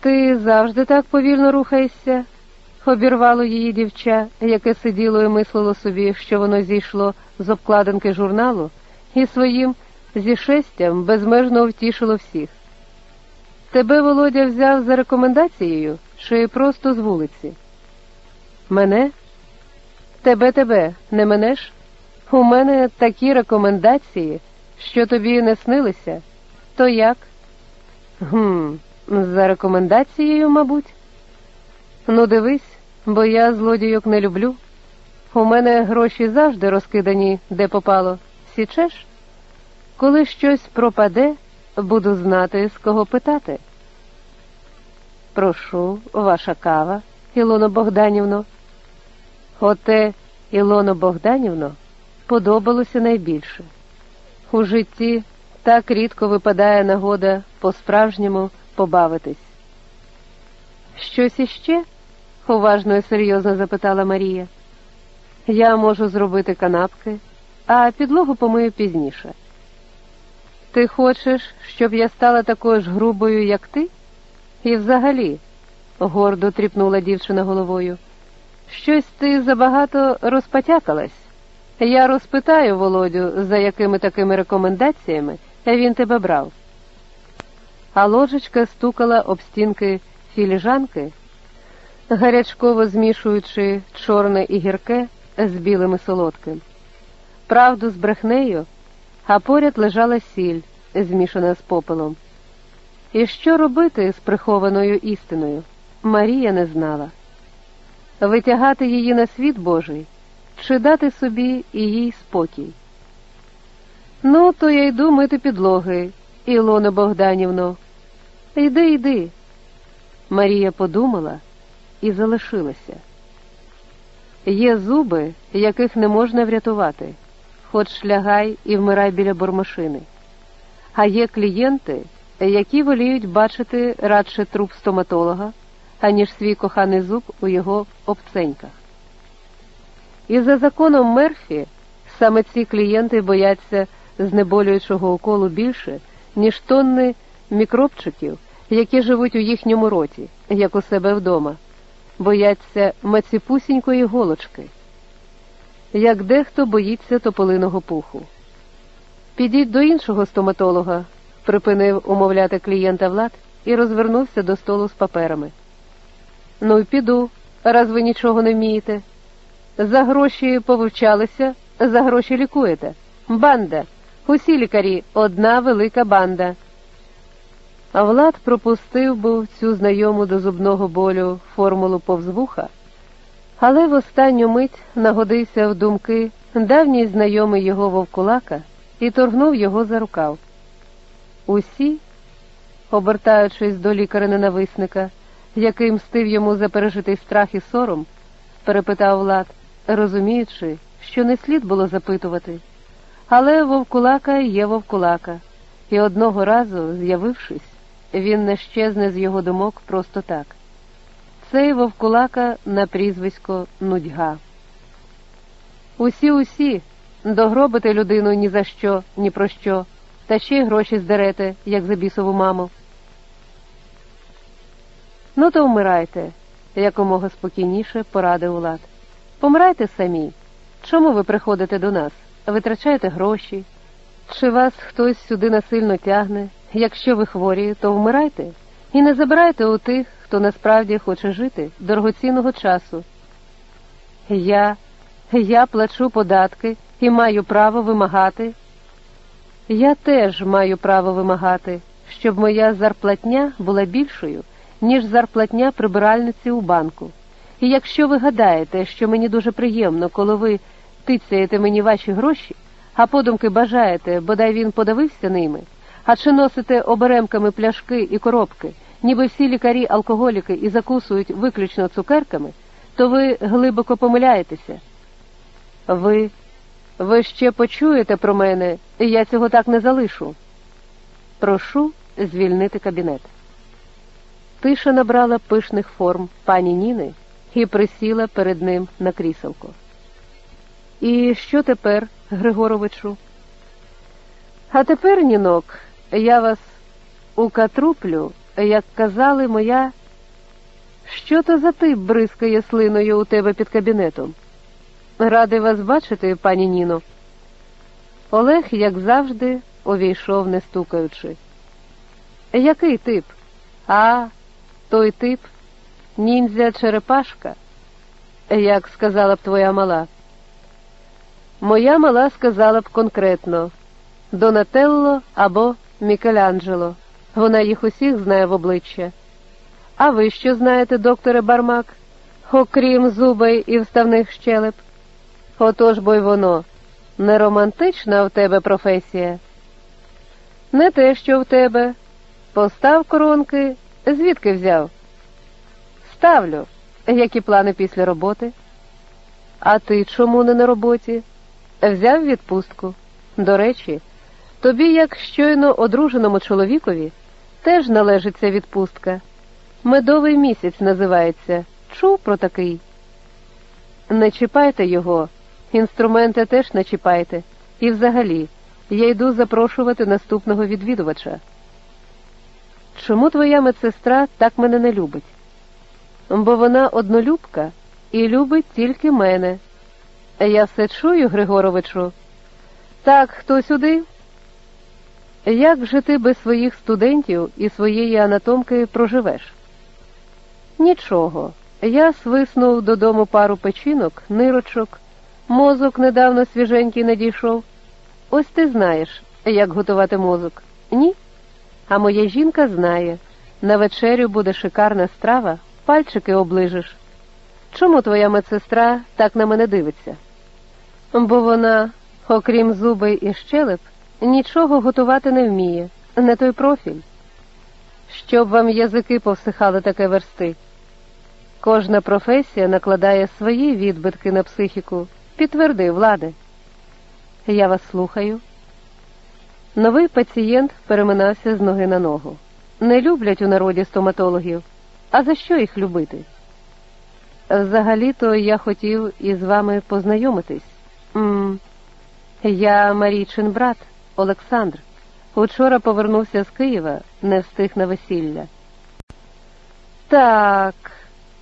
Ти завжди так повільно рухаєшся, обірвало її дівча, яке сиділо і мислило собі, що воно зійшло з обкладинки журналу, і своїм зішестям безмежно втішило всіх. Тебе Володя взяв за рекомендацією чи просто з вулиці? Мене? Тебе тебе не менеш? У мене такі рекомендації, що тобі не снилися. То як? Гм, за рекомендацією, мабуть. Ну, дивись, бо я злодійок не люблю. У мене гроші завжди розкидані, де попало. Січеш? Коли щось пропаде, буду знати, з кого питати. Прошу, ваша кава, Ілоно Богданівно. Оте, Ілоно Богданівно, подобалося найбільше. У житті так рідко випадає нагода по-справжньому побавитись. Щось іще? уважно і серйозно запитала Марія. Я можу зробити канапки, а підлогу помию пізніше. Ти хочеш, щоб я стала такою ж грубою, як ти? І взагалі, гордо тріпнула дівчина головою, щось ти забагато розпотякалась. Я розпитаю Володю, за якими такими рекомендаціями він тебе брав. А ложечка стукала об стінки філіжанки, гарячково змішуючи чорне і гірке з білим і солодким. Правду з брехнею, а поряд лежала сіль, змішана з попелом. І що робити з прихованою істиною, Марія не знала. Витягати її на світ Божий чи дати собі і їй спокій. Ну, то я йду мити підлоги, Ілоно Богданівно. Йди, йди. Марія подумала і залишилася. Є зуби, яких не можна врятувати, хоч шлягай і вмирай біля бормашини. А є клієнти, які воліють бачити радше труп стоматолога, аніж свій коханий зуб у його обценьках. І за законом Мерфі саме ці клієнти бояться знеболюючого уколу більше, ніж тонни мікробчиків, які живуть у їхньому роті, як у себе вдома, бояться маціпусінької голочки, як дехто боїться тополиного пуху. Підіть до іншого стоматолога, припинив умовляти клієнта Влад і розвернувся до столу з паперами. Ну, й піду, раз ви нічого не вмієте. За гроші повивчалися, за гроші лікуєте. Банда. Усі лікарі одна велика банда. А Влад пропустив був цю знайому до зубного болю формулу повз вуха, але в останню мить нагодився в думки давній знайомий його вовкулака і торгнув його за рукав. Усі, обертаючись до лікаря ненависника, який мстив йому за пережитий страх і сором, перепитав Влад, розуміючи, що не слід було запитувати. Але вовкулака є вовкулака, і одного разу, з'явившись, він не щезне з його думок просто так. Цей вовкулака на прізвисько нудьга. Усі, усі догробите людину ні за що, ні про що, та ще й гроші здерете, як за бісову маму. Ну, то вмирайте, якомога спокійніше порадив Улад. Помирайте самі. Чому ви приходите до нас? Витрачаєте гроші? Чи вас хтось сюди насильно тягне? Якщо ви хворі, то вмирайте і не забирайте у тих, хто насправді хоче жити, дорогоцінного часу. Я, я плачу податки і маю право вимагати. Я теж маю право вимагати, щоб моя зарплатня була більшою, ніж зарплатня прибиральниці у банку. І якщо ви гадаєте, що мені дуже приємно, коли ви тицяєте мені ваші гроші, а подумки бажаєте, бодай він подавився ними, а чи носите оберемками пляшки і коробки, ніби всі лікарі алкоголіки і закусують виключно цукерками, то ви глибоко помиляєтеся. Ви, ви ще почуєте про мене, і я цього так не залишу. Прошу звільнити кабінет. Тиша набрала пишних форм пані Ніни і присіла перед ним на кріселко. І що тепер, Григоровичу? А тепер, нінок, я вас укатруплю як казали, моя. Що то за тип бризкає слиною у тебе під кабінетом? Радий вас бачити, пані Ніно. Олег, як завжди, увійшов, не стукаючи. Який тип? А, той тип, ніндзя Черепашка, як сказала б твоя мала. Моя мала сказала б конкретно Донателло або Мікеланджело. Вона їх усіх знає в обличчя. А ви що знаєте, докторе Бармак, окрім зубей і вставних щелеп? Отож бо й воно. Не романтична в тебе професія. Не те, що в тебе. Постав коронки, звідки взяв? Ставлю. Які плани після роботи? А ти чому не на роботі? Взяв відпустку. До речі, тобі, як щойно одруженому чоловікові, теж належиться відпустка. Медовий місяць називається. Чув про такий. Не чіпайте його, інструменти теж не чіпайте. І взагалі, я йду запрошувати наступного відвідувача. Чому твоя медсестра так мене не любить? Бо вона однолюбка і любить тільки мене. Я все чую, Григоровичу. Так, хто сюди? Як же ти без своїх студентів і своєї анатомки проживеш? Нічого. Я свиснув додому пару печінок, нирочок, мозок недавно свіженький надійшов. Ось ти знаєш, як готувати мозок. Ні? А моя жінка знає. На вечерю буде шикарна страва, пальчики оближиш. Чому твоя медсестра так на мене дивиться? Бо вона, окрім зубей і щелеп, нічого готувати не вміє, не той профіль. Щоб вам язики повсихали таке версти. Кожна професія накладає свої відбитки на психіку. Підтверди, влади. Я вас слухаю. Новий пацієнт переминався з ноги на ногу. Не люблять у народі стоматологів. А за що їх любити? Взагалі-то я хотів із вами познайомитись. М я Марійчин брат Олександр. Учора повернувся з Києва, не встиг на весілля. Так,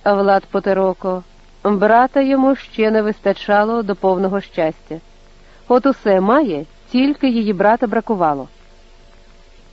Влад Потероко, брата йому ще не вистачало до повного щастя. От усе має, тільки її брата бракувало.